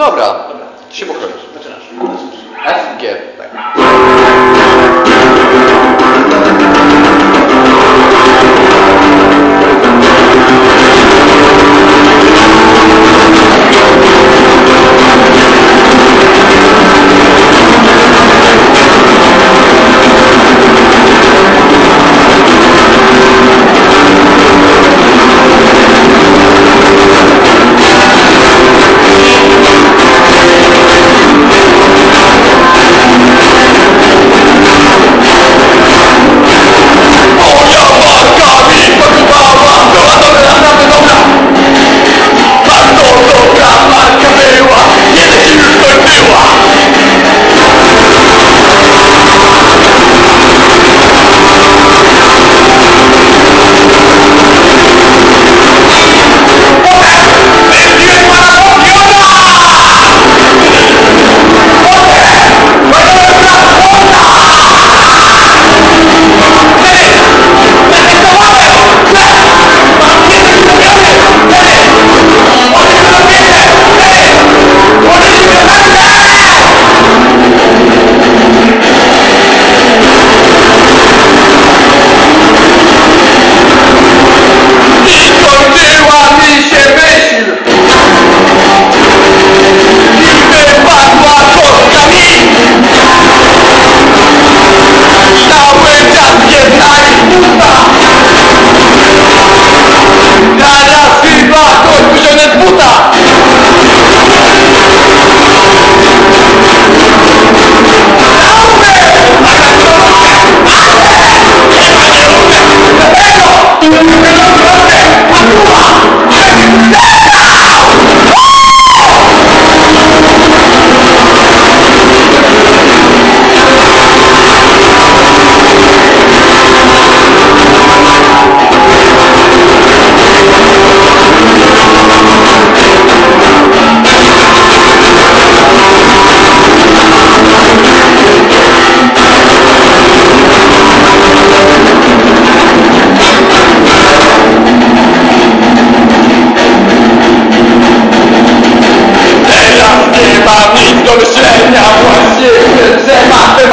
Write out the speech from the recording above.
Dobra, to się pokroisz. Zaczynasz. F, G. Tak. יודע מה.